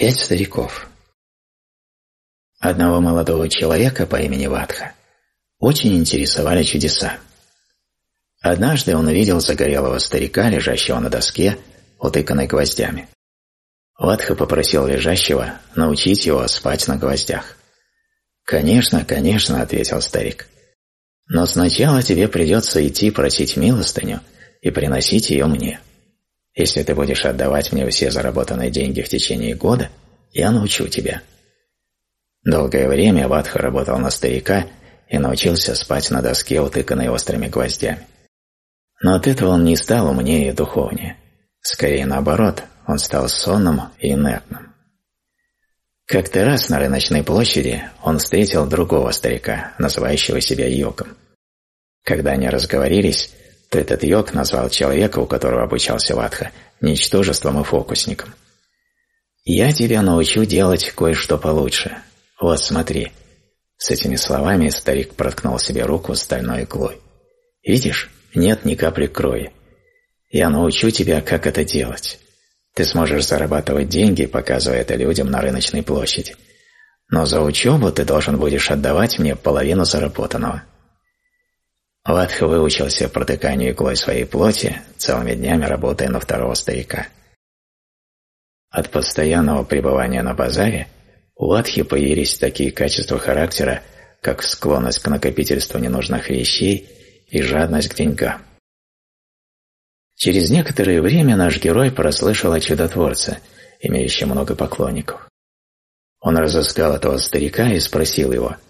пять стариков. Одного молодого человека по имени Ватха очень интересовали чудеса. Однажды он увидел загорелого старика, лежащего на доске, утыканной гвоздями. Ватха попросил лежащего научить его спать на гвоздях. «Конечно, конечно», — ответил старик. «Но сначала тебе придется идти просить милостыню и приносить ее мне». Если ты будешь отдавать мне все заработанные деньги в течение года, я научу тебя». Долгое время Вадха работал на старика и научился спать на доске, утыканной острыми гвоздями. Но от этого он не стал умнее и духовнее. Скорее наоборот, он стал сонным и инертным. Как-то раз на рыночной площади он встретил другого старика, называющего себя Йоком. Когда они разговорились, то этот йог назвал человека, у которого обучался Ватха, ничтожеством и фокусником. «Я тебя научу делать кое-что получше. Вот смотри». С этими словами старик проткнул себе руку стальной иглой. «Видишь, нет ни капли крови. Я научу тебя, как это делать. Ты сможешь зарабатывать деньги, показывая это людям на рыночной площади. Но за учебу ты должен будешь отдавать мне половину заработанного». Латхова выучился протыканию иглой своей плоти, целыми днями работая на второго старика. От постоянного пребывания на базаре у Латхи появились такие качества характера, как склонность к накопительству ненужных вещей и жадность к деньгам. Через некоторое время наш герой прослышал о чудотворце, имеющем много поклонников. Он разыскал этого старика и спросил его –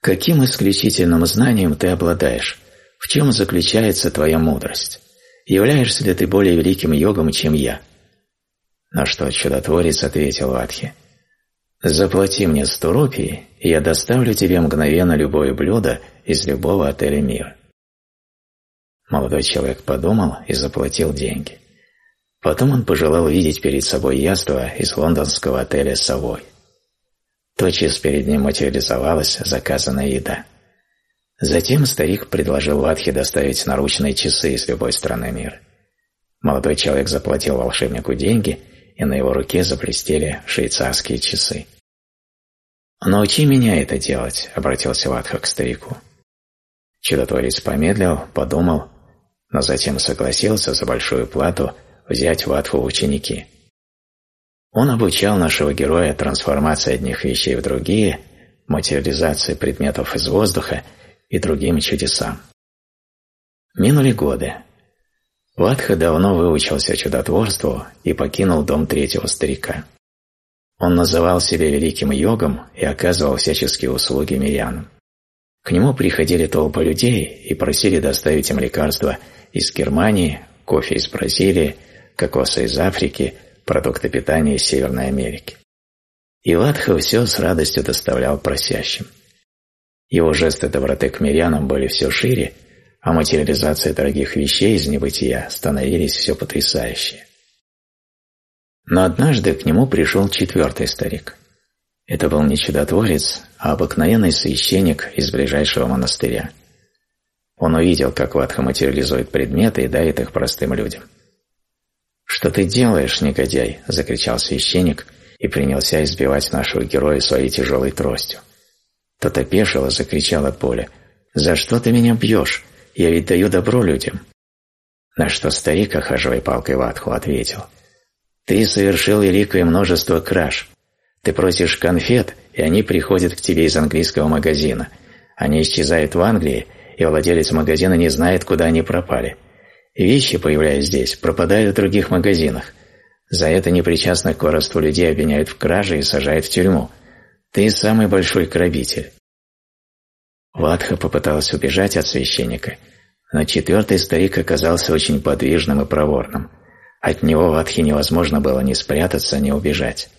Каким исключительным знанием ты обладаешь? В чем заключается твоя мудрость? Являешься ли ты более великим йогом, чем я? На что чудотворец ответил Ватхи. Заплати мне сто рупий, и я доставлю тебе мгновенно любое блюдо из любого отеля мира. Молодой человек подумал и заплатил деньги. Потом он пожелал видеть перед собой яство из лондонского отеля «Совой». Тотчас перед ним материализовалась заказанная еда. Затем старик предложил Латхе доставить наручные часы из любой страны мира. Молодой человек заплатил волшебнику деньги, и на его руке заблестели швейцарские часы. «Научи меня это делать», — обратился Латха к старику. Чудотворец помедлил, подумал, но затем согласился за большую плату взять Латху ученики. Он обучал нашего героя трансформации одних вещей в другие, материализации предметов из воздуха и другим чудесам. Минули годы. Вадха давно выучился чудотворству и покинул дом третьего старика. Он называл себя великим йогом и оказывал всяческие услуги мирянам. К нему приходили толпы людей и просили доставить им лекарства из Германии, кофе из Бразилии, кокосы из Африки – продукты питания из Северной Америки. И Латхаусё с радостью доставлял просящим. Его жесты доброты к мирянам были все шире, а материализация дорогих вещей из небытия становились все потрясающие. Но однажды к нему пришел четвертый старик. Это был не чудотворец, а обыкновенный священник из ближайшего монастыря. Он увидел, как Ватха материализует предметы и дает их простым людям. «Что ты делаешь, негодяй?» – закричал священник и принялся избивать нашего героя своей тяжелой тростью. Тот опешил и закричал от боли. «За что ты меня бьешь? Я ведь даю добро людям!» На что старик, охаживая палкой ватху, ответил. «Ты совершил великое множество краж. Ты просишь конфет, и они приходят к тебе из английского магазина. Они исчезают в Англии, и владелец магазина не знает, куда они пропали. Вещи, появляясь здесь, пропадают в других магазинах. За это непричастных к воровству людей обвиняют в краже и сажают в тюрьму. Ты самый большой грабитель. Ватха попытался убежать от священника, но четвертый старик оказался очень подвижным и проворным. От него Ватхе невозможно было ни спрятаться, ни убежать.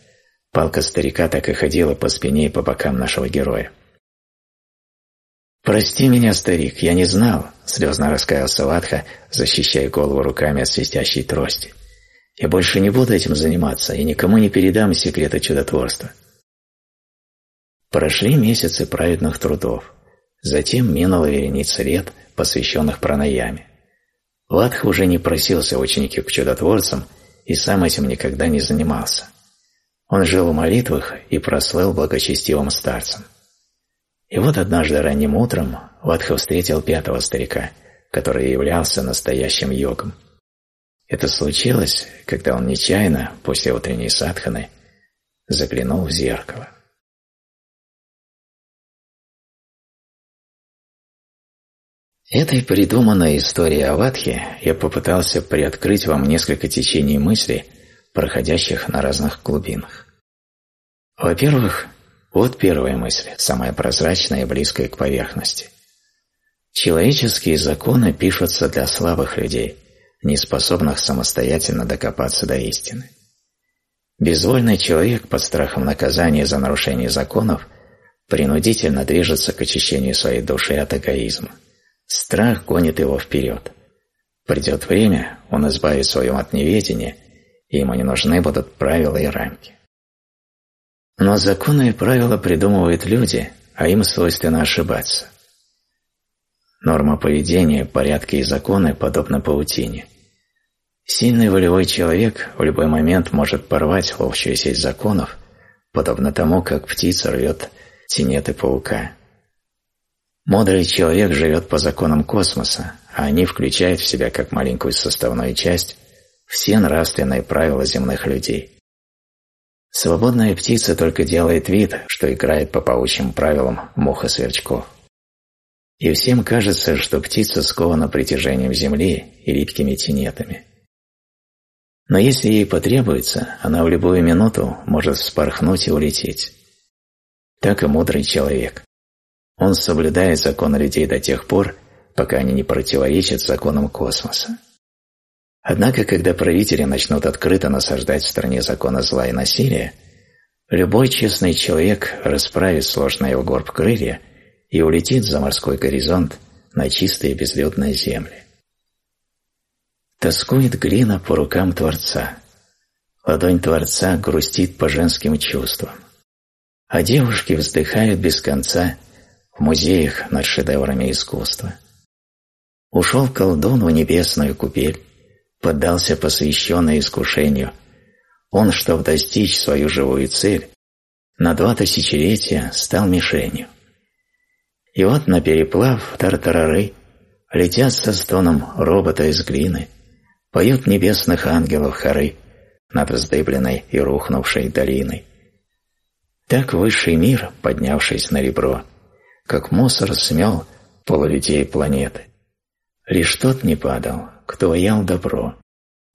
Палка старика так и ходила по спине и по бокам нашего героя. Прости меня, старик, я не знал, слезно раскаялся Ватха, защищая голову руками от свистящей трости. Я больше не буду этим заниматься и никому не передам секреты чудотворства. Прошли месяцы праведных трудов. Затем минула вереница лет, посвященных пранаяме. Ватха уже не просился ученики к чудотворцам и сам этим никогда не занимался. Он жил в молитвах и прослыл благочестивым старцем. И вот однажды ранним утром Ватха встретил пятого старика, который являлся настоящим йогом. Это случилось, когда он нечаянно, после утренней садханы, заглянул в зеркало. Этой придуманной историей о Ватхе я попытался приоткрыть вам несколько течений мысли, проходящих на разных глубинах. Во-первых, вот первая мысль, самая прозрачная и близкая к поверхности. Человеческие законы пишутся для слабых людей, не способных самостоятельно докопаться до истины. Безвольный человек под страхом наказания за нарушение законов принудительно движется к очищению своей души от эгоизма. Страх гонит его вперед. Придет время, он избавит своем от неведения, и ему не нужны будут правила и рамки. Но законы и правила придумывают люди, а им свойственно ошибаться. Норма поведения, порядки и законы подобны паутине. Сильный волевой человек в любой момент может порвать ловчую сеть законов, подобно тому, как птица рвет тенеты паука. Мудрый человек живет по законам космоса, а они включают в себя как маленькую составную часть все нравственные правила земных людей – Свободная птица только делает вид, что играет по паучьим правилам муха-сверчков. И всем кажется, что птица скована притяжением земли и липкими тенетами. Но если ей потребуется, она в любую минуту может вспорхнуть и улететь. Так и мудрый человек. Он соблюдает законы людей до тех пор, пока они не противоречат законам космоса. Однако, когда правители начнут открыто насаждать в стране законы зла и насилия, любой честный человек расправит сложное сложный горб крылья и улетит за морской горизонт на чистые безлюдные земли. Тоскует глина по рукам Творца. Ладонь Творца грустит по женским чувствам. А девушки вздыхают без конца в музеях над шедеврами искусства. Ушел колдун в небесную купель, поддался посвященный искушению. Он, чтобы достичь свою живую цель, на два тысячелетия стал мишенью. И вот на переплав тартарары летят со стоном робота из глины, поют небесных ангелов хоры над вздыбленной и рухнувшей долиной. Так высший мир, поднявшись на ребро, как мусор смел полулюдей планеты. Лишь тот не падал, кто ел добро,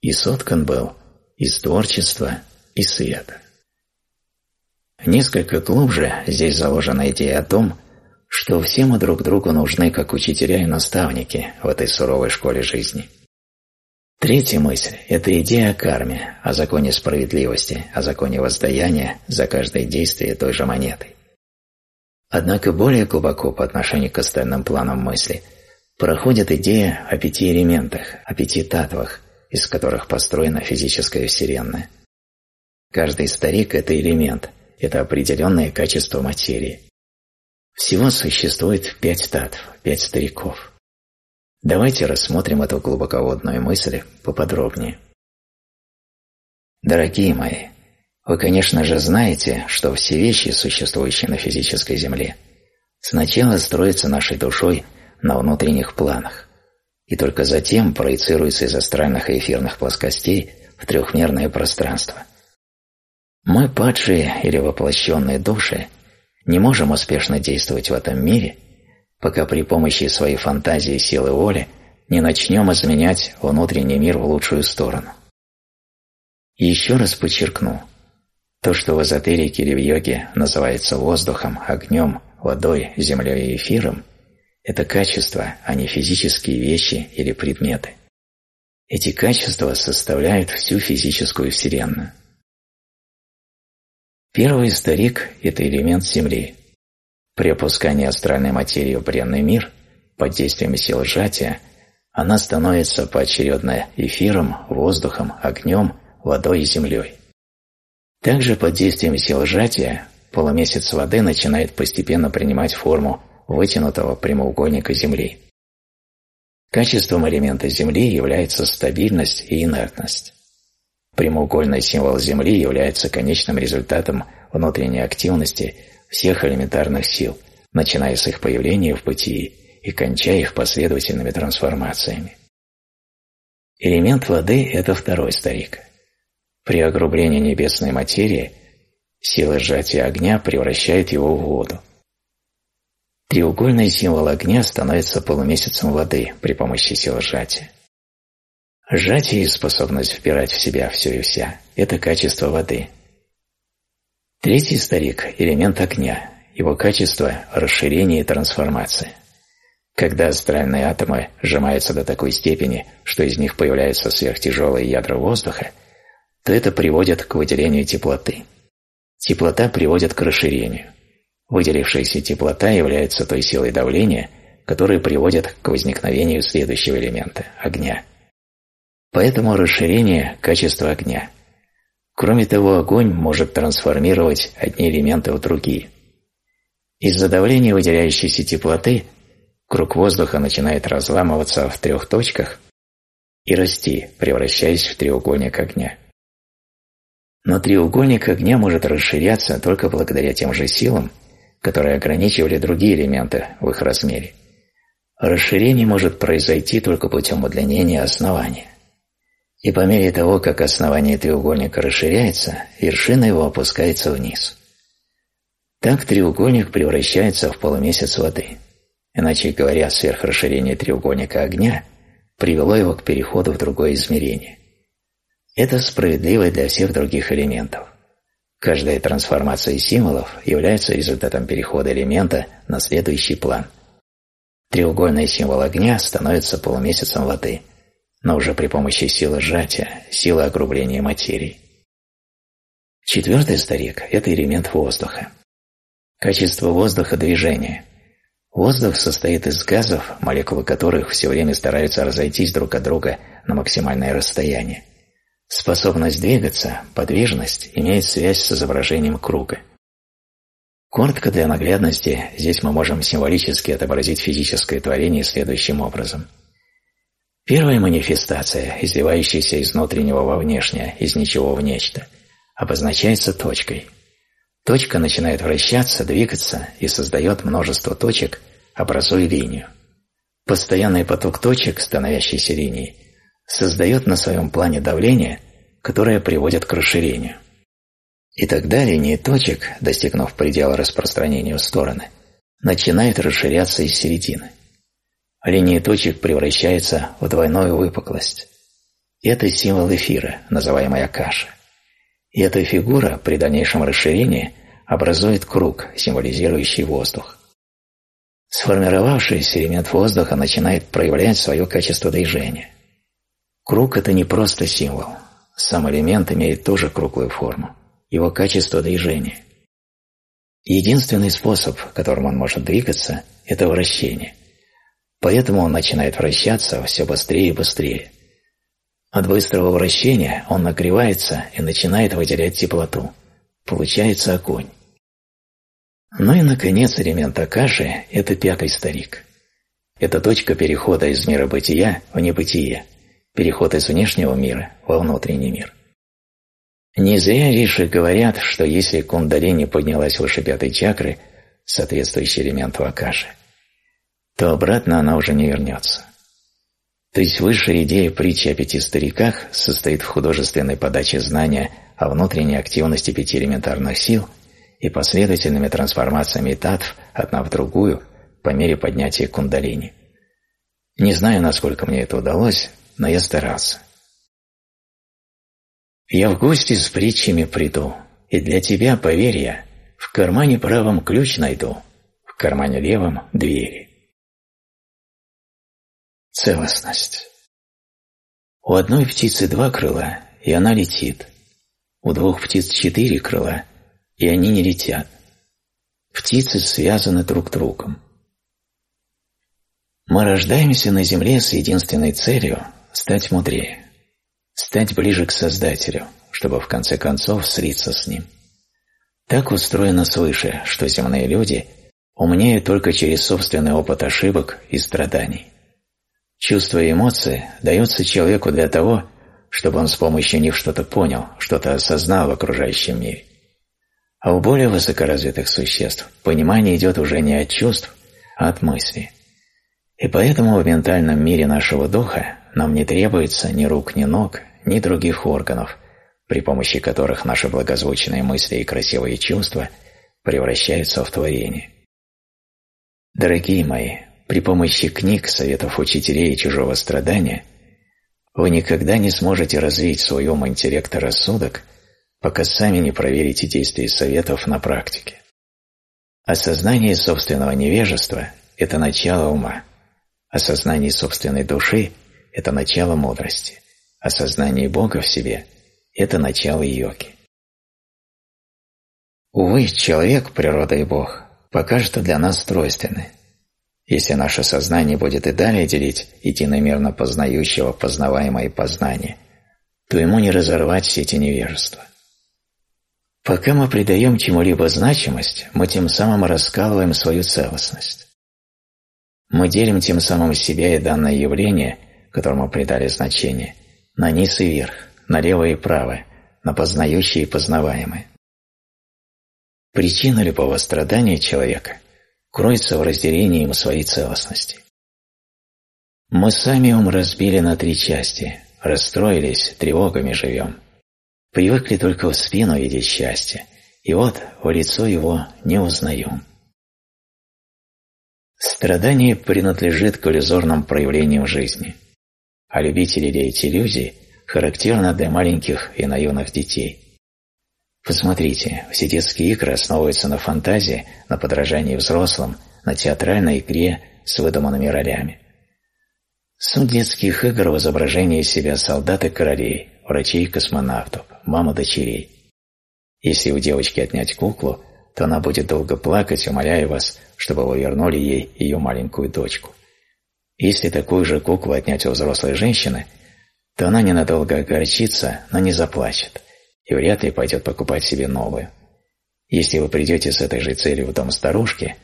и соткан был из творчества и света. Несколько глубже здесь заложена идея о том, что все мы друг другу нужны как учителя и наставники в этой суровой школе жизни. Третья мысль – это идея о карме, о законе справедливости, о законе воздаяния за каждое действие той же монетой. Однако более глубоко по отношению к остальным планам мысли – Проходит идея о пяти элементах, о пяти татвах, из которых построена физическая вселенная. Каждый старик – это элемент, это определенное качество материи. Всего существует пять татв, пять стариков. Давайте рассмотрим эту глубоководную мысль поподробнее. Дорогие мои, вы, конечно же, знаете, что все вещи, существующие на физической Земле, сначала строятся нашей душой на внутренних планах и только затем проецируется из астральных и эфирных плоскостей в трехмерное пространство. Мы, падшие или воплощенные души, не можем успешно действовать в этом мире, пока при помощи своей фантазии и силы воли не начнем изменять внутренний мир в лучшую сторону. Еще раз подчеркну, то, что в эзотерике или в йоге называется воздухом, огнем, водой, землей и эфиром, это качества, а не физические вещи или предметы. Эти качества составляют всю физическую Вселенную. Первый старик – это элемент Земли. При опускании астральной материи в бренный мир, под действием сил сжатия, она становится поочередно эфиром, воздухом, огнем, водой и землей. Также под действием сил сжатия полумесяц воды начинает постепенно принимать форму вытянутого прямоугольника Земли. Качеством элемента Земли является стабильность и инертность. Прямоугольный символ Земли является конечным результатом внутренней активности всех элементарных сил, начиная с их появления в бытии и кончая их последовательными трансформациями. Элемент воды – это второй старик. При огрублении небесной материи сила сжатия огня превращает его в воду. Треугольный символ огня становится полумесяцем воды при помощи силы сжатия. Сжатие и способность впирать в себя все и вся – это качество воды. Третий старик – элемент огня, его качество – расширение и трансформация. Когда астральные атомы сжимаются до такой степени, что из них появляются сверхтяжелые ядра воздуха, то это приводит к выделению теплоты. Теплота приводит к расширению выделившаяся теплота является той силой давления, которая приводит к возникновению следующего элемента – огня. Поэтому расширение – качество огня. Кроме того, огонь может трансформировать одни элементы в другие. Из-за давления выделяющейся теплоты круг воздуха начинает разламываться в трех точках и расти, превращаясь в треугольник огня. Но треугольник огня может расширяться только благодаря тем же силам, которые ограничивали другие элементы в их размере. Расширение может произойти только путем удлинения основания. И по мере того, как основание треугольника расширяется, вершина его опускается вниз. Так треугольник превращается в полумесяц воды. Иначе говоря, сверхрасширение треугольника огня привело его к переходу в другое измерение. Это справедливо для всех других элементов. Каждая трансформация символов является результатом перехода элемента на следующий план. Треугольный символ огня становится полумесяцем воды, но уже при помощи силы сжатия, силы округления материи. Четвертый старик – это элемент воздуха. Качество воздуха – движение. Воздух состоит из газов, молекулы которых все время стараются разойтись друг от друга на максимальное расстояние. Способность двигаться, подвижность имеет связь с изображением круга. Коротко для наглядности здесь мы можем символически отобразить физическое творение следующим образом. Первая манифестация, изливающаяся из внутреннего во внешнее, из ничего в нечто, обозначается точкой. Точка начинает вращаться, двигаться и создает множество точек, образуя линию. Постоянный поток точек, становящийся линией, создает на своем плане давление, которое приводит к расширению. И тогда линии точек, достигнув предела распространения в стороны, начинают расширяться из середины. Линии точек превращаются в двойную выпуклость. Это символ эфира, называемая каша. И эта фигура при дальнейшем расширении образует круг, символизирующий воздух. Сформировавшийся элемент воздуха начинает проявлять свое качество движения – Круг – это не просто символ. Сам элемент имеет тоже круглую форму. Его качество движения. Единственный способ, которым он может двигаться, это вращение. Поэтому он начинает вращаться все быстрее и быстрее. От быстрого вращения он нагревается и начинает выделять теплоту. Получается огонь. Ну и, наконец, элемент Акаши – это пятый старик. Это точка перехода из мира бытия в небытие – переход из внешнего мира во внутренний мир. Не зря риши говорят, что если кундалини поднялась выше пятой чакры, соответствующий элемент вакаши, то обратно она уже не вернется. То есть высшая идея притчи о пяти стариках состоит в художественной подаче знания о внутренней активности пяти элементарных сил и последовательными трансформациями татв одна в другую по мере поднятия кундалини. Не знаю, насколько мне это удалось, но я старался. Я в гости с притчами приду, и для тебя, поверь я, в кармане правом ключ найду, в кармане левом – двери. Целостность. У одной птицы два крыла, и она летит. У двух птиц четыре крыла, и они не летят. Птицы связаны друг другом. Мы рождаемся на Земле с единственной целью стать мудрее, стать ближе к Создателю, чтобы в конце концов сриться с Ним. Так устроено свыше, что земные люди умнее только через собственный опыт ошибок и страданий. Чувства и эмоции даются человеку для того, чтобы он с помощью них что-то понял, что-то осознал в окружающем мире. А у более высокоразвитых существ понимание идет уже не от чувств, а от мысли. И поэтому в ментальном мире нашего духа нам не требуется ни рук, ни ног, ни других органов, при помощи которых наши благозвучные мысли и красивые чувства превращаются в творение. Дорогие мои, при помощи книг, советов учителей и чужого страдания вы никогда не сможете развить свой ум, интеллект и рассудок, пока сами не проверите действия советов на практике. Осознание собственного невежества – это начало ума. Осознание собственной души – это начало мудрости, осознание Бога в себе – это начало йоги. Увы, человек, природа и Бог пока что для нас тройственны. Если наше сознание будет и далее делить единомерно познающего познаваемое познание, то ему не разорвать сети невежества. Пока мы придаем чему-либо значимость, мы тем самым раскалываем свою целостность. Мы делим тем самым себя и данное явление – которому придали значение, на низ и вверх, налево и право, на познающие и познаваемые. Причина любого страдания человека кроется в разделении им своей целостности. Мы сами ум разбили на три части, расстроились, тревогами живем. Привыкли только в спину видеть счастье, и вот в лицо его не узнаем. Страдание принадлежит к иллюзорным проявлениям жизни а любители ли эти люди характерно для маленьких и наивных детей. Посмотрите, все детские игры основываются на фантазии, на подражании взрослым, на театральной игре с выдуманными ролями. Суть детских игр в изображении себя солдат и королей, врачей и космонавтов, мама-дочерей. Если у девочки отнять куклу, то она будет долго плакать, умоляя вас, чтобы вы вернули ей ее маленькую дочку. Если такую же куклу отнять у взрослой женщины, то она ненадолго огорчится, но не заплачет и вряд ли пойдет покупать себе новую. Если вы придете с этой же целью в дом старушки,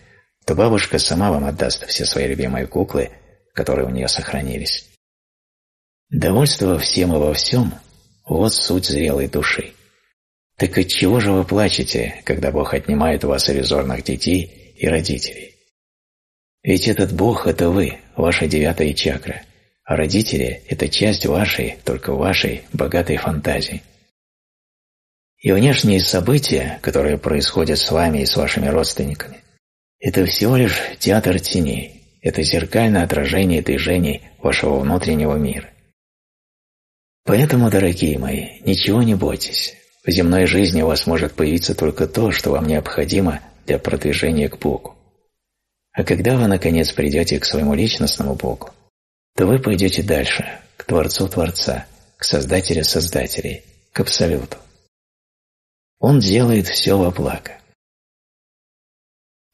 то бабушка сама вам отдаст все свои любимые куклы, которые у нее сохранились. Довольство всем и во всем – вот суть зрелой души. Так от чего же вы плачете, когда Бог отнимает у вас иллюзорных детей и родителей? Ведь этот Бог – это вы, вашей девятой чакра, а родители – это часть вашей, только вашей, богатой фантазии. И внешние события, которые происходят с вами и с вашими родственниками, это всего лишь театр теней, это зеркальное отражение движений вашего внутреннего мира. Поэтому, дорогие мои, ничего не бойтесь. В земной жизни у вас может появиться только то, что вам необходимо для продвижения к Богу. А когда вы, наконец, придете к своему личностному Богу, то вы пойдете дальше, к Творцу Творца, к Создателю Создателей, к Абсолюту. Он делает все во благо.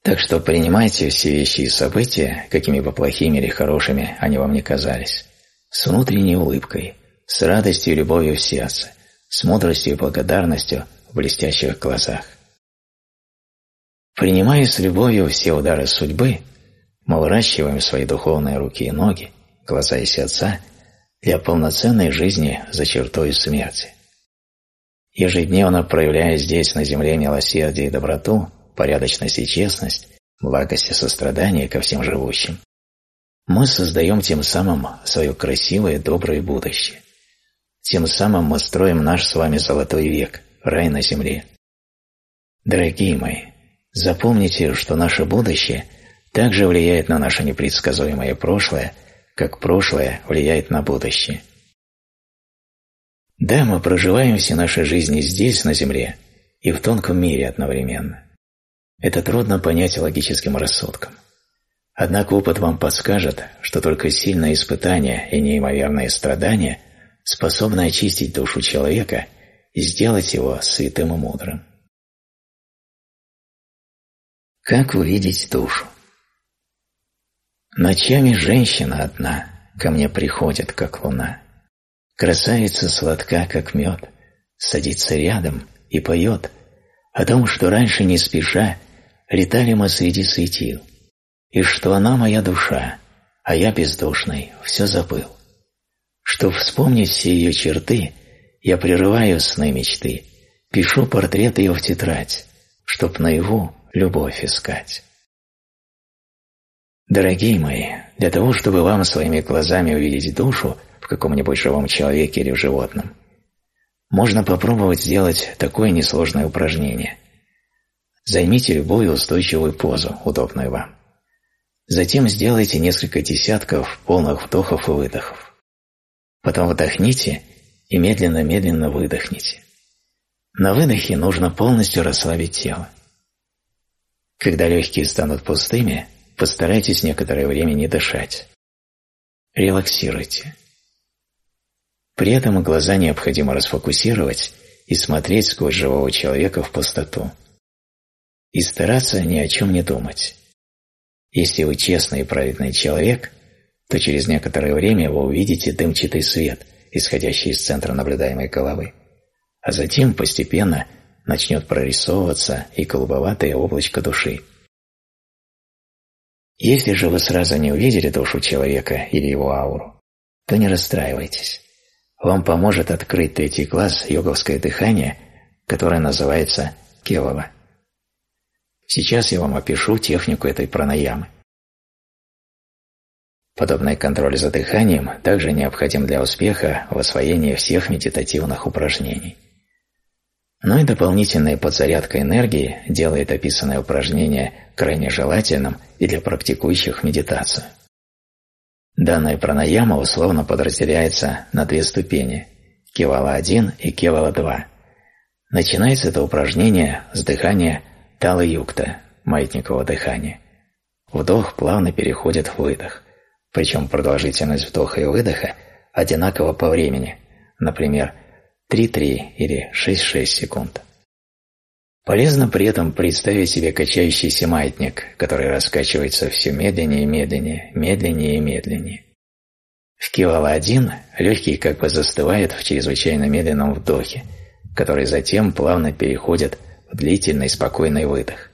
Так что принимайте все вещи и события, какими бы плохими или хорошими они вам не казались, с внутренней улыбкой, с радостью и любовью в сердце, с мудростью и благодарностью в блестящих глазах. Принимая с любовью все удары судьбы, мы выращиваем свои духовные руки и ноги, глаза и сердца для полноценной жизни за чертой смерти. Ежедневно проявляя здесь на земле милосердие и доброту, порядочность и честность, благость и сострадание ко всем живущим, мы создаем тем самым свое красивое доброе будущее. Тем самым мы строим наш с вами золотой век, рай на земле. Дорогие мои, Запомните, что наше будущее также влияет на наше непредсказуемое прошлое, как прошлое влияет на будущее. Да, мы проживаем все наши жизни здесь, на Земле, и в тонком мире одновременно. Это трудно понять логическим рассудком. Однако опыт вам подскажет, что только сильное испытание и неимоверное страдание способны очистить душу человека и сделать его святым и мудрым как увидеть душу. Ночами женщина одна ко мне приходит, как луна. Красавица сладка, как мед, садится рядом и поет о том, что раньше не спеша летали мы среди светил, и что она моя душа, а я бездушный, все забыл. Чтоб вспомнить все ее черты, я прерываю сны мечты, пишу портрет ее в тетрадь, чтоб наяву любовь искать. Дорогие мои, для того, чтобы вам своими глазами увидеть душу в каком-нибудь живом человеке или в животном, можно попробовать сделать такое несложное упражнение. Займите любую устойчивую позу, удобную вам. Затем сделайте несколько десятков полных вдохов и выдохов. Потом вдохните и медленно-медленно выдохните. На выдохе нужно полностью расслабить тело. Когда легкие станут пустыми, постарайтесь некоторое время не дышать. Релаксируйте. При этом глаза необходимо расфокусировать и смотреть сквозь живого человека в пустоту. И стараться ни о чем не думать. Если вы честный и праведный человек, то через некоторое время вы увидите дымчатый свет, исходящий из центра наблюдаемой головы. А затем постепенно начнет прорисовываться и голубоватое облачко души. Если же вы сразу не увидели душу человека или его ауру, то не расстраивайтесь. Вам поможет открыть третий глаз йоговское дыхание, которое называется келова. Сейчас я вам опишу технику этой пранаямы. Подобный контроль за дыханием также необходим для успеха в освоении всех медитативных упражнений. Но и дополнительная подзарядка энергии делает описанное упражнение крайне желательным и для практикующих медитацию. Данная пранаяма условно подразделяется на две ступени – кевала-1 и кевала-2. Начинается это упражнение с дыхания тала-юкта, маятникового дыхания. Вдох плавно переходит в выдох, причем продолжительность вдоха и выдоха одинакова по времени, например – 3-3 или 6-6 секунд. Полезно при этом представить себе качающийся маятник, который раскачивается все медленнее и медленнее, медленнее и медленнее. В Килова-1 легкие как бы застывают в чрезвычайно медленном вдохе, который затем плавно переходит в длительный спокойный выдох.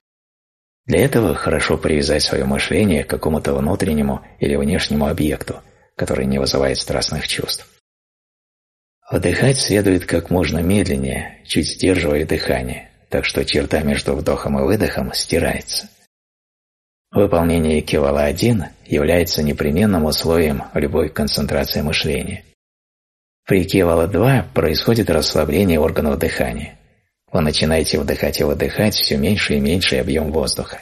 Для этого хорошо привязать свое мышление к какому-то внутреннему или внешнему объекту, который не вызывает страстных чувств. Выдыхать следует как можно медленнее, чуть сдерживая дыхание, так что черта между вдохом и выдохом стирается. Выполнение кивала-1 является непременным условием любой концентрации мышления. При кивала-2 происходит расслабление органов дыхания. Вы начинаете вдыхать и выдыхать все меньше и меньше объем воздуха.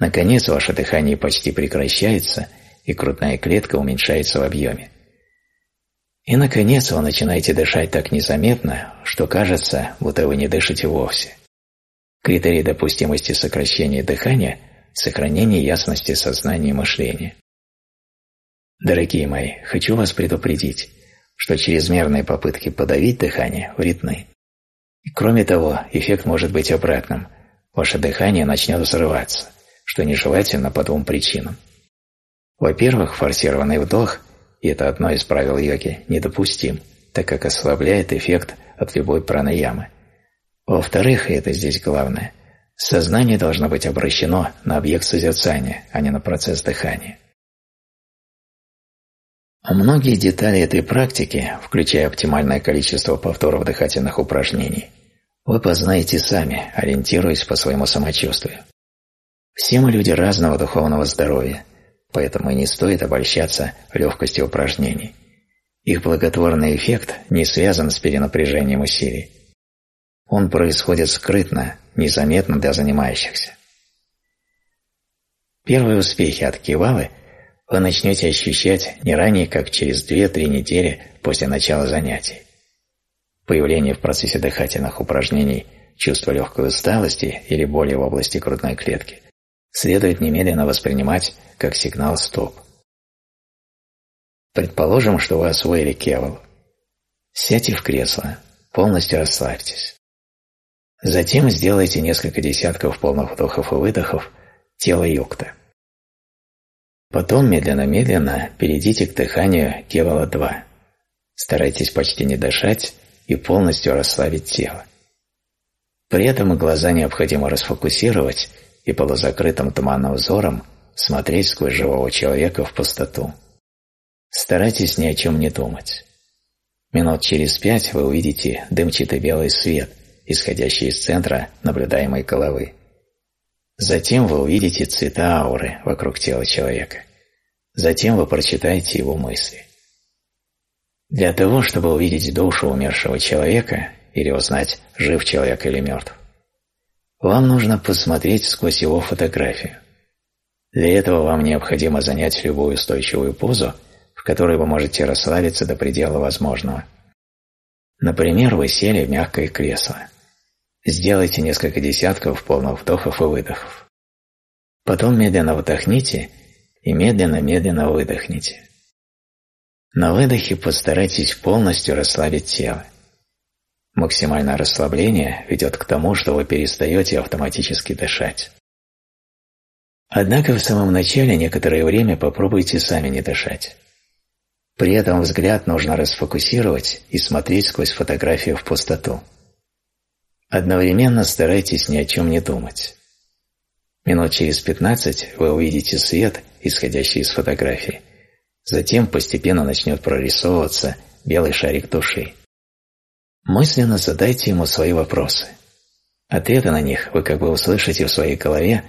Наконец, ваше дыхание почти прекращается, и грудная клетка уменьшается в объеме. И, наконец, вы начинаете дышать так незаметно, что кажется, будто вы не дышите вовсе. Критерий допустимости сокращения дыхания – сохранение ясности сознания и мышления. Дорогие мои, хочу вас предупредить, что чрезмерные попытки подавить дыхание вредны. И кроме того, эффект может быть обратным. Ваше дыхание начнет взрываться, что нежелательно по двум причинам. Во-первых, форсированный вдох – и это одно из правил йоги – недопустим, так как ослабляет эффект от любой пранаямы. Во-вторых, и это здесь главное, сознание должно быть обращено на объект созерцания, а не на процесс дыхания. Многие детали этой практики, включая оптимальное количество повторов дыхательных упражнений, вы познаете сами, ориентируясь по своему самочувствию. Все мы люди разного духовного здоровья – поэтому не стоит обольщаться легкостью упражнений. Их благотворный эффект не связан с перенапряжением усилий. Он происходит скрытно, незаметно для занимающихся. Первые успехи от кивалы вы начнете ощущать не ранее, как через 2-3 недели после начала занятий. Появление в процессе дыхательных упражнений чувства легкой усталости или боли в области грудной клетки следует немедленно воспринимать как сигнал «стоп». Предположим, что вы освоили кевл. Сядьте в кресло, полностью расслабьтесь. Затем сделайте несколько десятков полных вдохов и выдохов тела юкта. Потом медленно-медленно перейдите к дыханию кевала 2. Старайтесь почти не дышать и полностью расслабить тело. При этом глаза необходимо расфокусировать – и полузакрытым туманным взором смотреть сквозь живого человека в пустоту. Старайтесь ни о чем не думать. Минут через пять вы увидите дымчатый белый свет, исходящий из центра наблюдаемой головы. Затем вы увидите цвета ауры вокруг тела человека. Затем вы прочитаете его мысли. Для того, чтобы увидеть душу умершего человека или узнать, жив человек или мертв, вам нужно посмотреть сквозь его фотографию. Для этого вам необходимо занять любую устойчивую позу, в которой вы можете расслабиться до предела возможного. Например, вы сели в мягкое кресло. Сделайте несколько десятков полных вдохов и выдохов. Потом медленно вдохните и медленно-медленно выдохните. На выдохе постарайтесь полностью расслабить тело. Максимальное расслабление ведет к тому, что вы перестаете автоматически дышать. Однако в самом начале некоторое время попробуйте сами не дышать. При этом взгляд нужно расфокусировать и смотреть сквозь фотографию в пустоту. Одновременно старайтесь ни о чем не думать. Минут через 15 вы увидите свет, исходящий из фотографии. Затем постепенно начнет прорисовываться белый шарик души. Мысленно задайте ему свои вопросы. Ответы на них вы как бы услышите в своей голове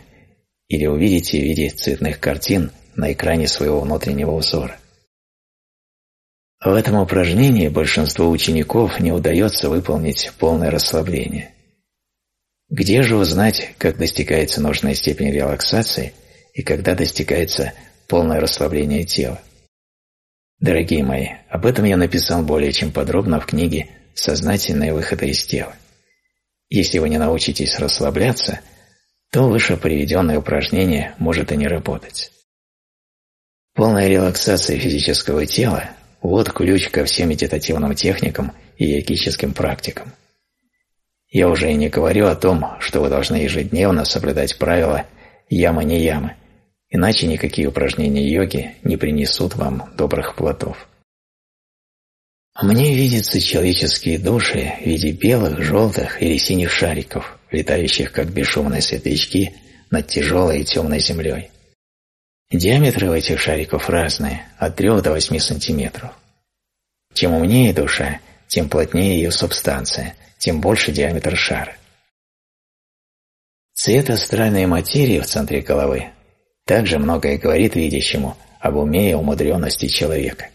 или увидите в виде цветных картин на экране своего внутреннего узора. В этом упражнении большинству учеников не удается выполнить полное расслабление. Где же узнать, как достигается нужная степень релаксации и когда достигается полное расслабление тела? Дорогие мои, об этом я написал более чем подробно в книге сознательное выхода из тела. Если вы не научитесь расслабляться, то выше приведенное упражнение может и не работать. Полная релаксация физического тела – вот ключ ко всем медитативным техникам и йогическим практикам. Я уже и не говорю о том, что вы должны ежедневно соблюдать правила «яма-не-яма», иначе никакие упражнения йоги не принесут вам добрых плодов. А мне видятся человеческие души в виде белых, желтых или синих шариков, летающих как бесшумные светлячки над тяжелой и темной землей. Диаметры у этих шариков разные, от 3 до 8 сантиметров. Чем умнее душа, тем плотнее ее субстанция, тем больше диаметр шара. Цвет астральной материи в центре головы также многое говорит видящему об уме и умудренности человека.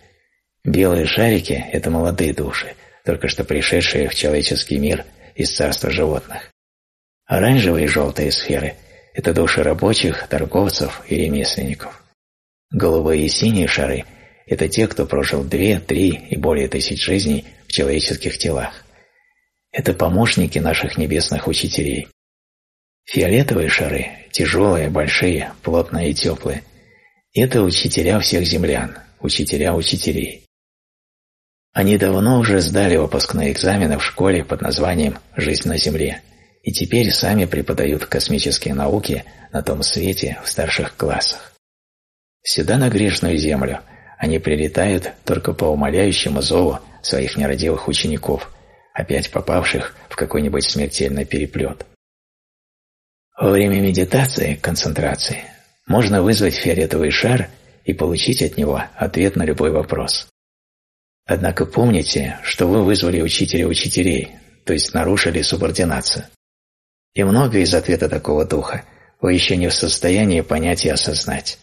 Белые шарики – это молодые души, только что пришедшие в человеческий мир из царства животных. Оранжевые и желтые сферы – это души рабочих, торговцев и ремесленников. Голубые и синие шары – это те, кто прожил две, три и более тысяч жизней в человеческих телах. Это помощники наших небесных учителей. Фиолетовые шары – тяжелые, большие, плотные и теплые – это учителя всех землян, учителя учителей. Они давно уже сдали выпускные экзамены в школе под названием «Жизнь на Земле» и теперь сами преподают космические науки на том свете в старших классах. Сюда на грешную землю они прилетают только по умоляющему зову своих нерадивых учеников, опять попавших в какой-нибудь смертельный переплет. Во время медитации, концентрации, можно вызвать фиолетовый шар и получить от него ответ на любой вопрос. Однако помните, что вы вызвали учителя учителей, то есть нарушили субординацию. И многое из ответа такого духа вы еще не в состоянии понять и осознать.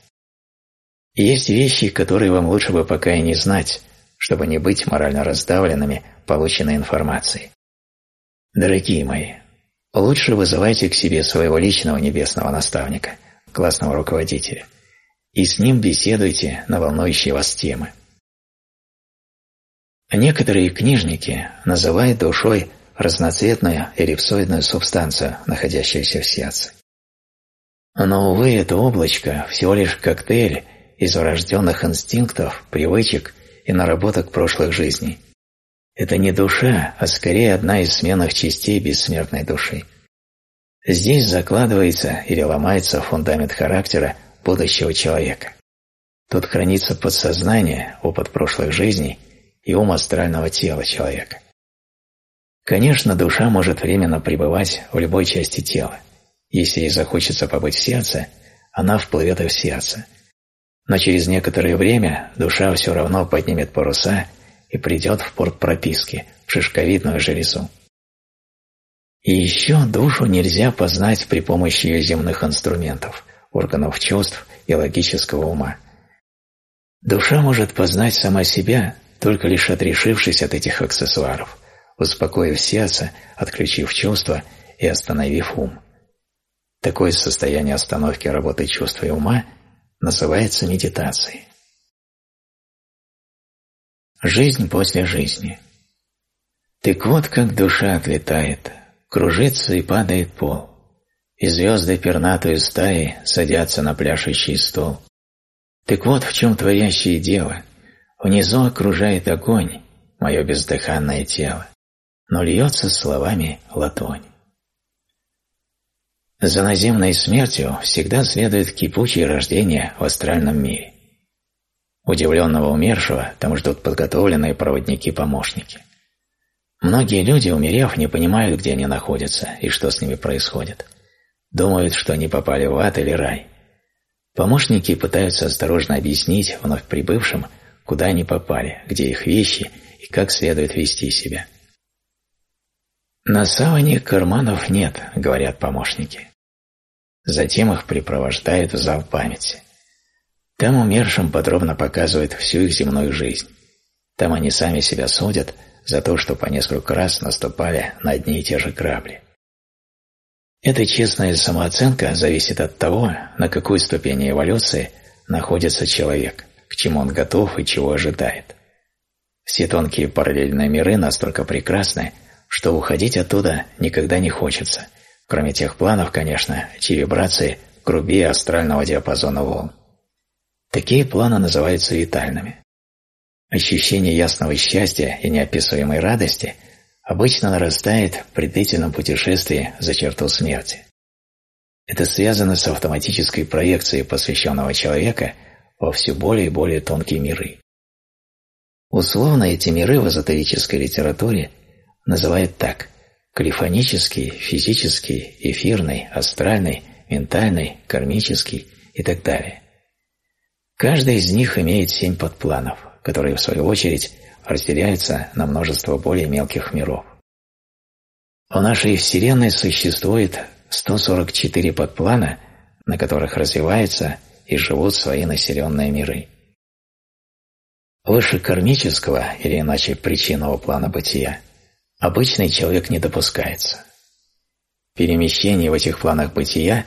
Есть вещи, которые вам лучше бы пока и не знать, чтобы не быть морально раздавленными полученной информацией. Дорогие мои, лучше вызывайте к себе своего личного небесного наставника, классного руководителя, и с ним беседуйте на волнующие вас темы. Некоторые книжники называют душой разноцветную эллипсоидную субстанцию, находящуюся в сердце. Но, увы, это облачко всего лишь коктейль из врожденных инстинктов, привычек и наработок прошлых жизней. Это не душа, а скорее одна из сменных частей бессмертной души. Здесь закладывается или ломается фундамент характера будущего человека. Тут хранится подсознание, опыт прошлых жизней – его астрального тела человека. Конечно, душа может временно пребывать в любой части тела. Если ей захочется побыть в сердце, она вплывет и в сердце. Но через некоторое время душа все равно поднимет паруса и придет в порт прописки, в шишковидную железу. И еще душу нельзя познать при помощи ее земных инструментов, органов чувств и логического ума. Душа может познать сама себя только лишь отрешившись от этих аксессуаров, успокоив сердце, отключив чувства и остановив ум. Такое состояние остановки работы чувства и ума называется медитацией. Жизнь после жизни. Так вот как душа отлетает, кружится и падает пол, и звезды пернатую стаи садятся на пляшущий стол. Так вот в чем творящее дело — Внизу окружает огонь мое бездыханное тело, но льется словами ладонь. За наземной смертью всегда следует кипучее рождение в астральном мире. Удивленного умершего там ждут подготовленные проводники-помощники. Многие люди, умерев, не понимают, где они находятся и что с ними происходит. Думают, что они попали в ад или рай. Помощники пытаются осторожно объяснить вновь прибывшим, куда они попали, где их вещи и как следует вести себя. На саване карманов нет, говорят помощники. Затем их припровождают в зал памяти. Там умершим подробно показывают всю их земную жизнь. Там они сами себя судят за то, что по несколько раз наступали на одни и те же грабли. Эта честная самооценка зависит от того, на какой ступени эволюции находится человек чем он готов и чего ожидает. Все тонкие параллельные миры настолько прекрасны, что уходить оттуда никогда не хочется, кроме тех планов, конечно, чьи вибрации грубее астрального диапазона волн. Такие планы называются витальными. Ощущение ясного счастья и неописуемой радости обычно нарастает при длительном путешествии за черту смерти. Это связано с автоматической проекцией посвященного человека – во все более и более тонкие миры. Условно эти миры в эзотерической литературе называют так – калифонический, физический, эфирный, астральный, ментальный, кармический и так далее. Каждый из них имеет семь подпланов, которые в свою очередь разделяются на множество более мелких миров. В нашей Вселенной существует 144 подплана, на которых развивается и живут свои населенные миры. Выше кармического или иначе причинного плана бытия обычный человек не допускается. Перемещение в этих планах бытия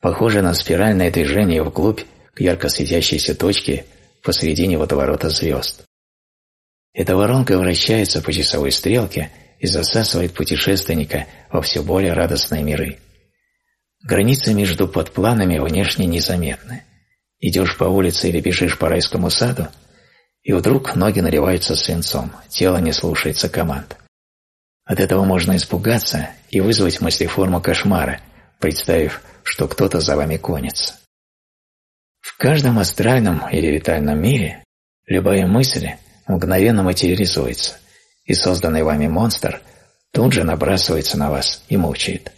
похоже на спиральное движение вглубь к ярко светящейся точке посредине водоворота звезд. Эта воронка вращается по часовой стрелке и засасывает путешественника во все более радостные миры. Границы между подпланами внешне незаметны. Идешь по улице или бежишь по райскому саду, и вдруг ноги наливаются свинцом, тело не слушается команд. От этого можно испугаться и вызвать мыслеформу кошмара, представив, что кто-то за вами конится. В каждом астральном или витальном мире любая мысль мгновенно материализуется, и созданный вами монстр тут же набрасывается на вас и мучает.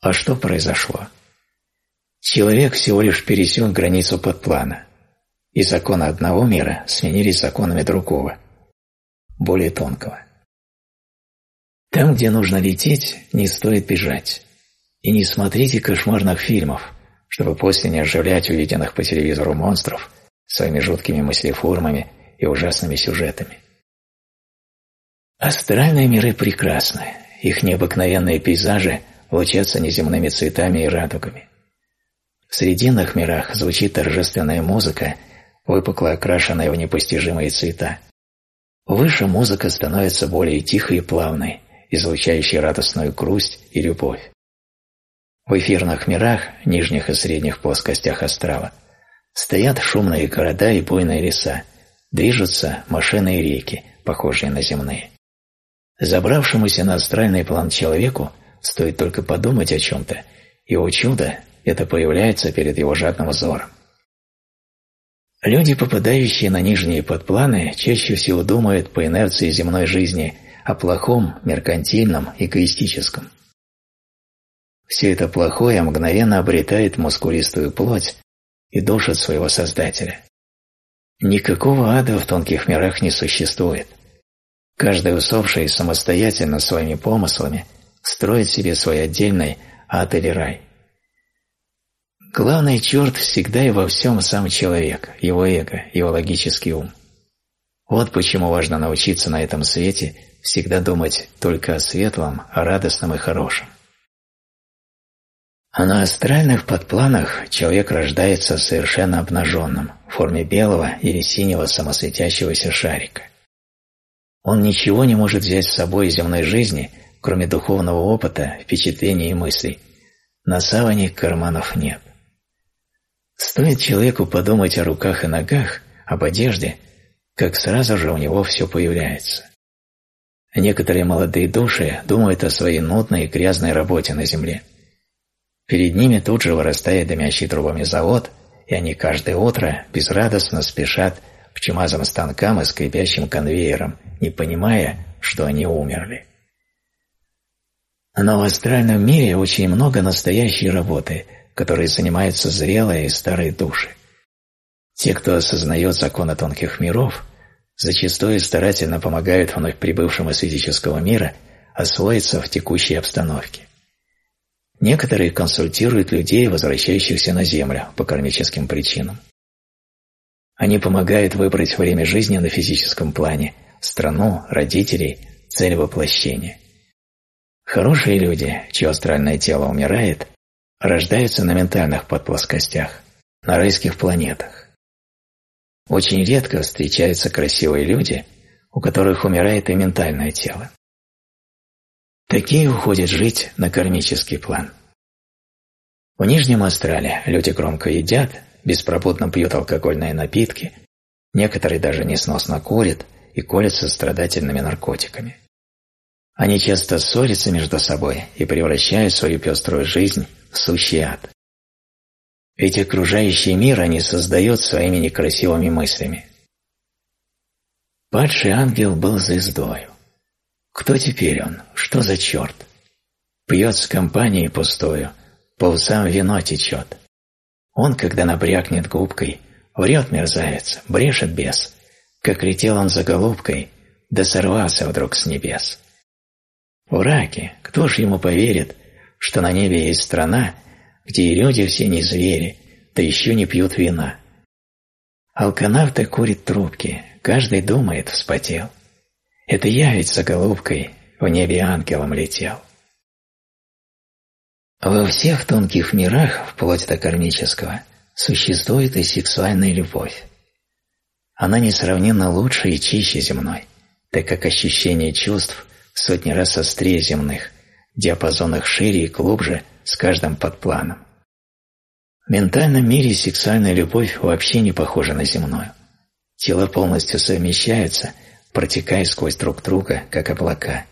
А что произошло? Человек всего лишь пересел границу под плана, и законы одного мира сменились законами другого, более тонкого. Там, где нужно лететь, не стоит бежать. И не смотрите кошмарных фильмов, чтобы после не оживлять увиденных по телевизору монстров своими жуткими мыслеформами и ужасными сюжетами. Астральные миры прекрасны, их необыкновенные пейзажи лучатся неземными цветами и радугами. В срединных мирах звучит торжественная музыка, выпукло окрашенная в непостижимые цвета. Выше музыка становится более тихой и плавной, излучающей радостную грусть и любовь. В эфирных мирах, нижних и средних плоскостях острова стоят шумные города и буйные леса, движутся машины и реки, похожие на земные. Забравшемуся на астральный план человеку стоит только подумать о чем-то, и, о чудо, это появляется перед его жадным взором. Люди, попадающие на нижние подпланы, чаще всего думают по инерции земной жизни о плохом, меркантильном, эгоистическом. Все это плохое мгновенно обретает мускулистую плоть и душит своего Создателя. Никакого ада в тонких мирах не существует. Каждый усопший самостоятельно своими помыслами строит себе свой отдельный ад или рай – Главный черт всегда и во всем сам человек, его эго, его логический ум. Вот почему важно научиться на этом свете всегда думать только о светлом, о радостном и хорошем. А на астральных подпланах человек рождается совершенно обнаженным в форме белого или синего самосветящегося шарика. Он ничего не может взять с собой из земной жизни, кроме духовного опыта, впечатлений и мыслей. На саване карманов нет. Стоит человеку подумать о руках и ногах, а об одежде, как сразу же у него все появляется. Некоторые молодые души думают о своей нудной и грязной работе на земле. Перед ними тут же вырастает дымящий трубами завод, и они каждое утро безрадостно спешат к чумазым станкам и скрипящим конвейерам, не понимая, что они умерли. Но в астральном мире очень много настоящей работы – которые занимаются зрелой и старой души. Те, кто осознает законы тонких миров, зачастую старательно помогают вновь прибывшим из физического мира освоиться в текущей обстановке. Некоторые консультируют людей, возвращающихся на Землю по кармическим причинам. Они помогают выбрать время жизни на физическом плане, страну, родителей, цель воплощения. Хорошие люди, чье астральное тело умирает, рождаются на ментальных подплоскостях, на райских планетах. Очень редко встречаются красивые люди, у которых умирает и ментальное тело. Такие уходят жить на кармический план. В Нижнем Астрале люди громко едят, беспробудно пьют алкогольные напитки, некоторые даже несносно курят и колются страдательными наркотиками. Они часто ссорятся между собой и превращают свою пеструю жизнь соущият. Ведь окружающий мир они создают своими некрасивыми мыслями. Падший ангел был звездою. Кто теперь он? Что за черт? Пьет с компанией пустую, по усам вино течет. Он, когда набрякнет губкой, врет мерзавец, брешет бес, как летел он за голубкой, да сорвался вдруг с небес. Ураки, кто ж ему поверит, что на небе есть страна, где люди все не звери, да еще не пьют вина. Алканавты курят трубки, каждый думает, вспотел. Это я ведь за голубкой в небе ангелом летел. Во всех тонких мирах, вплоть до кармического, существует и сексуальная любовь. Она несравненно лучше и чище земной, так как ощущение чувств сотни раз острее земных – диапазонах шире и глубже с каждым подпланом. Ментально мире сексуальная любовь вообще не похожа на земную. Тела полностью совмещаются, протекая сквозь друг друга, как облака.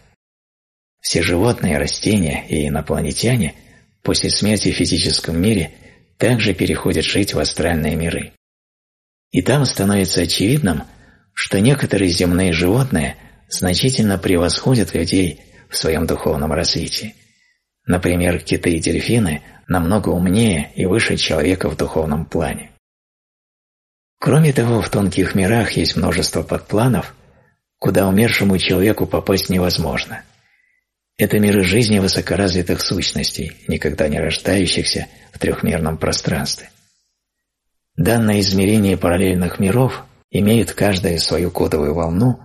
Все животные, растения и инопланетяне после смерти в физическом мире также переходят жить в астральные миры. И там становится очевидным, что некоторые земные животные значительно превосходят людей в своем духовном развитии. Например, киты и дельфины намного умнее и выше человека в духовном плане. Кроме того, в тонких мирах есть множество подпланов, куда умершему человеку попасть невозможно. Это миры жизни высокоразвитых сущностей, никогда не рождающихся в трехмерном пространстве. Данное измерение параллельных миров имеют каждое свою кодовую волну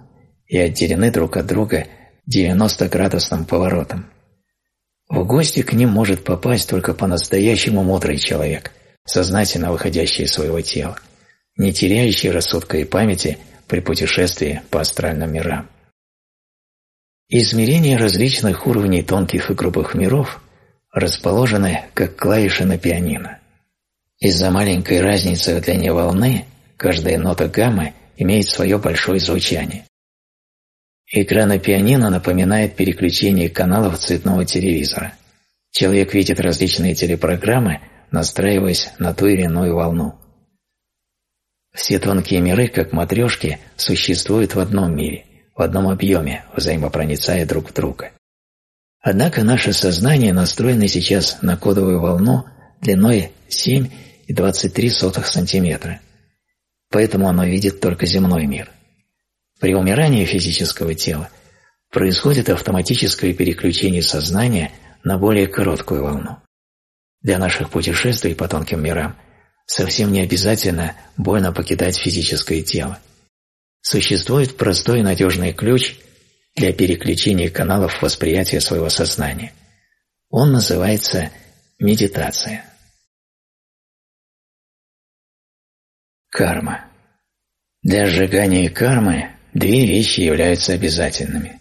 и отделены друг от друга – 90 градусным поворотом. В гости к ним может попасть только по-настоящему мудрый человек, сознательно выходящий из своего тела, не теряющий рассудка и памяти при путешествии по астральным мирам. Измерения различных уровней тонких и грубых миров расположены как клавиши на пианино. Из-за маленькой разницы в длине волны каждая нота гаммы имеет свое большое звучание. Экраны пианино напоминает переключение каналов цветного телевизора. Человек видит различные телепрограммы, настраиваясь на ту или иную волну. Все тонкие миры, как матрешки, существуют в одном мире, в одном объеме, взаимопроницая друг в друга. Однако наше сознание настроено сейчас на кодовую волну длиной 7,23 см, поэтому оно видит только земной мир – при умирании физического тела происходит автоматическое переключение сознания на более короткую волну. Для наших путешествий по тонким мирам совсем не обязательно больно покидать физическое тело. Существует простой и надежный ключ для переключения каналов восприятия своего сознания. Он называется медитация. Карма. Для сжигания кармы Две вещи являются обязательными.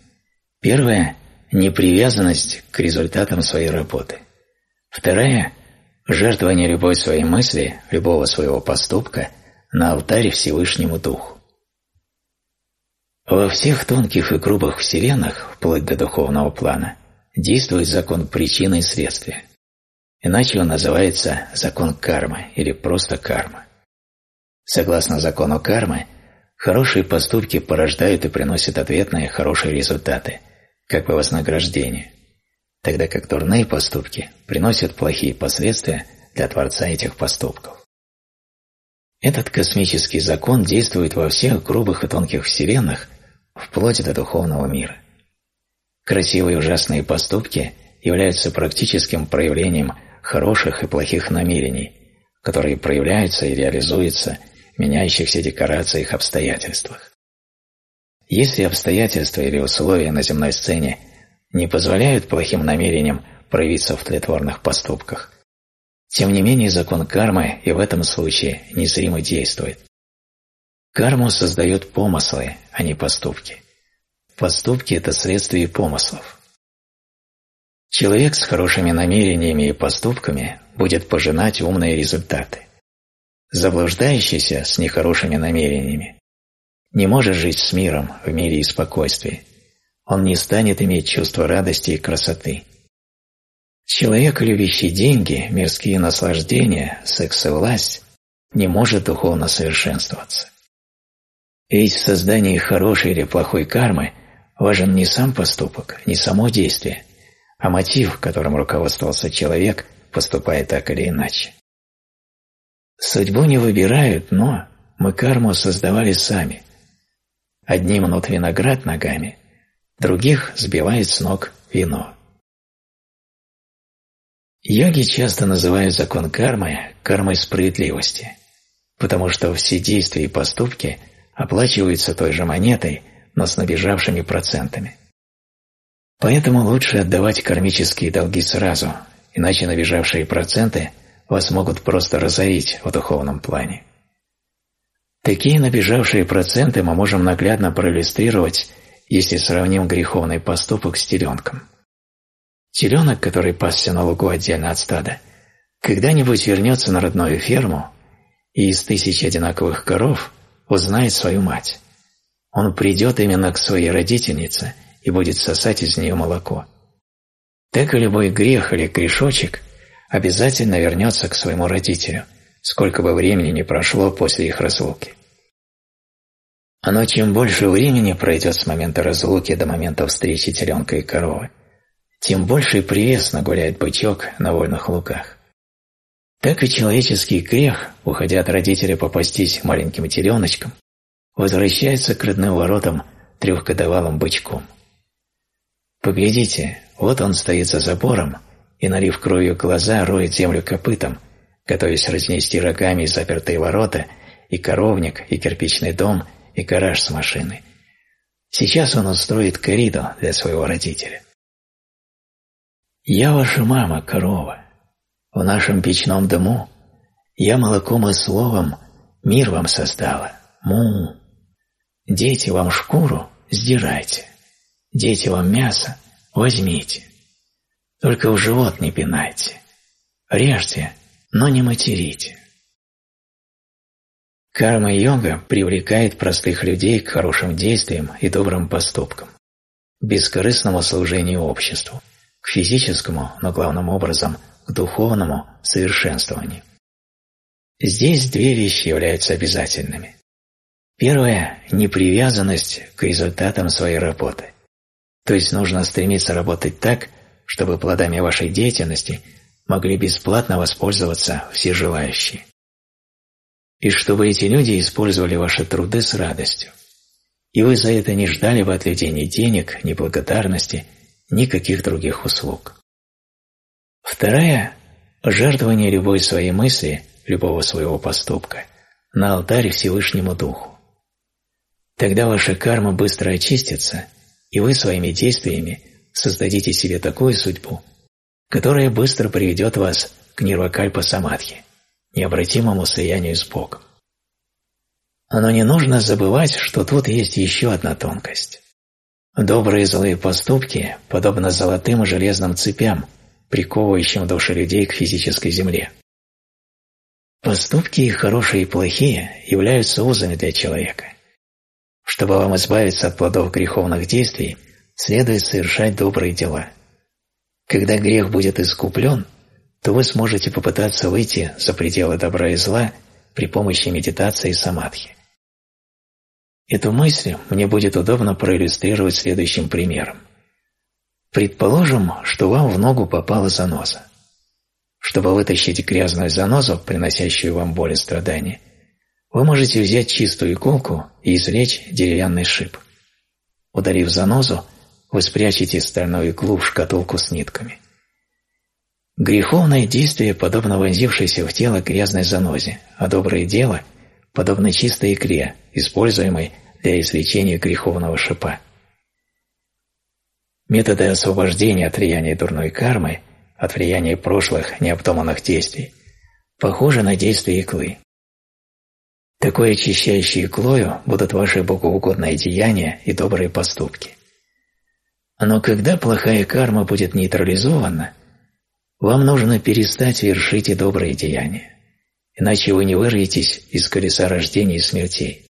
Первая – непривязанность к результатам своей работы. Вторая – жертвование любой своей мысли, любого своего поступка на алтаре Всевышнему Духу. Во всех тонких и грубых вселенных, вплоть до духовного плана, действует закон причины и следствия. Иначе он называется закон кармы или просто карма. Согласно закону кармы – Хорошие поступки порождают и приносят ответные хорошие результаты, как бы вознаграждение, тогда как дурные поступки приносят плохие последствия для Творца этих поступков. Этот космический закон действует во всех грубых и тонких вселенных, вплоть до духовного мира. Красивые и ужасные поступки являются практическим проявлением хороших и плохих намерений, которые проявляются и реализуются – меняющихся декораций обстоятельствах. Если обстоятельства или условия на земной сцене не позволяют плохим намерениям проявиться в тлетворных поступках, тем не менее закон кармы и в этом случае незримо действует. Карму создают помыслы, а не поступки. Поступки – это следствие помыслов. Человек с хорошими намерениями и поступками будет пожинать умные результаты заблуждающийся с нехорошими намерениями, не может жить с миром в мире и спокойствии. Он не станет иметь чувство радости и красоты. Человек, любящий деньги, мирские наслаждения, секс и власть, не может духовно совершенствоваться. Ведь в создании хорошей или плохой кармы важен не сам поступок, не само действие, а мотив, которым руководствовался человек, поступая так или иначе. Судьбу не выбирают, но мы карму создавали сами. Одни мнут виноград ногами, других сбивает с ног вино. Йоги часто называют закон кармы кармой справедливости, потому что все действия и поступки оплачиваются той же монетой, но с набежавшими процентами. Поэтому лучше отдавать кармические долги сразу, иначе набежавшие проценты – вас могут просто разорить в духовном плане. Такие набежавшие проценты мы можем наглядно проиллюстрировать, если сравним греховный поступок с теленком. Теленок, который пасся на лугу отдельно от стада, когда-нибудь вернется на родную ферму и из тысячи одинаковых коров узнает свою мать. Он придет именно к своей родительнице и будет сосать из нее молоко. Так и любой грех или грешочек – обязательно вернется к своему родителю, сколько бы времени не прошло после их разлуки. Оно чем больше времени пройдет с момента разлуки до момента встречи теленка и коровы, тем больше и прелестно гуляет бычок на вольных луках. Так и человеческий грех, уходя от родителя попастись маленьким теленочком, возвращается к родным воротам трехгодовалым бычком. Поглядите, вот он стоит за забором, и, налив кровью глаза, роет землю копытом, готовясь разнести рогами запертые ворота, и коровник, и кирпичный дом, и гараж с машины. Сейчас он устроит кориду для своего родителя. «Я ваша мама, корова. В нашем печном дому я молоком и словом мир вам создала. Му! Дети вам шкуру сдирайте, дети вам мясо возьмите». Только в живот не пинайте, режьте, но не материте. Карма-йога привлекает простых людей к хорошим действиям и добрым поступкам, бескорыстному служению обществу, к физическому, но главным образом к духовному совершенствованию. Здесь две вещи являются обязательными. Первое – непривязанность к результатам своей работы. То есть нужно стремиться работать так, чтобы плодами вашей деятельности могли бесплатно воспользоваться все желающие. И чтобы эти люди использовали ваши труды с радостью. И вы за это не ждали бы от людей ни денег, ни благодарности, никаких других услуг. Вторая – жертвование любой своей мысли, любого своего поступка на алтарь Всевышнему Духу. Тогда ваша карма быстро очистится, и вы своими действиями – создадите себе такую судьбу, которая быстро приведет вас к нирвакальпа самадхи, необратимому состоянию с Богом. Но не нужно забывать, что тут есть еще одна тонкость. Добрые и злые поступки, подобно золотым и железным цепям, приковывающим души людей к физической земле. Поступки, хорошие и плохие, являются узами для человека. Чтобы вам избавиться от плодов греховных действий – следует совершать добрые дела. Когда грех будет искуплен, то вы сможете попытаться выйти за пределы добра и зла при помощи медитации и самадхи. Эту мысль мне будет удобно проиллюстрировать следующим примером. Предположим, что вам в ногу попала заноза. Чтобы вытащить грязную занозу, приносящую вам боль и страдания, вы можете взять чистую иголку и извлечь деревянный шип. Ударив занозу, вы спрячете стальную иглу в шкатулку с нитками. Греховное действие подобно вонзившейся в тело грязной занозе, а доброе дело подобно чистой икре, используемой для извлечения греховного шипа. Методы освобождения от влияния дурной кармы, от влияния прошлых необдуманных действий, похожи на действия иглы. Такое очищающей иглою будут ваши богоугодные деяния и добрые поступки. Но когда плохая карма будет нейтрализована, вам нужно перестать вершить и добрые деяния, иначе вы не вырветесь из колеса рождения и смертей.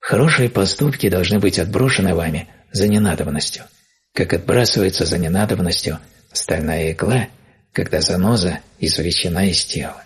Хорошие поступки должны быть отброшены вами за ненадобностью, как отбрасывается за ненадобностью стальная игла, когда заноза извлечена из тела.